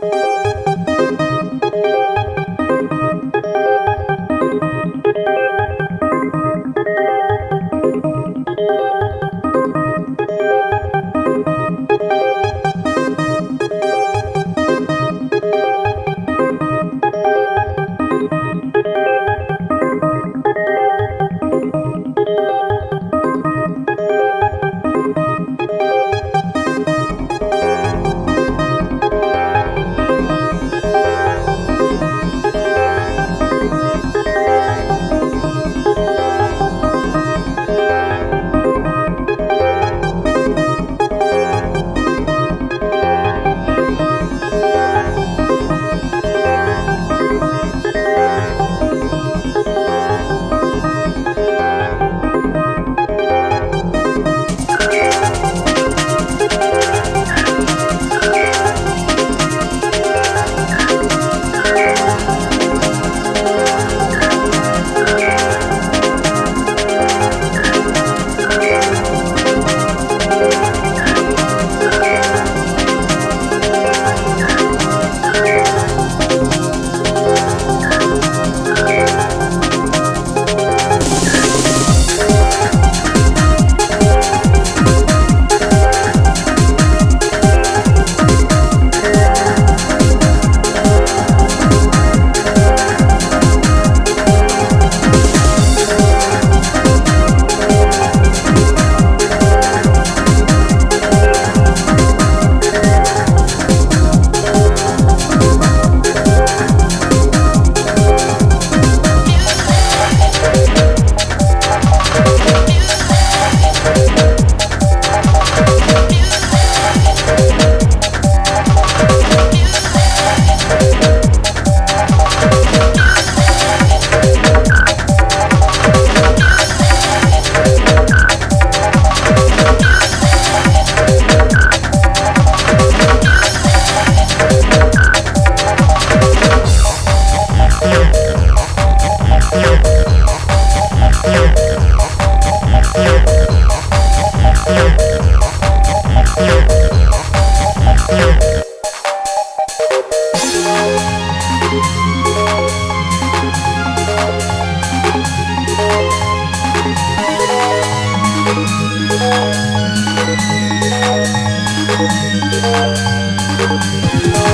Música Música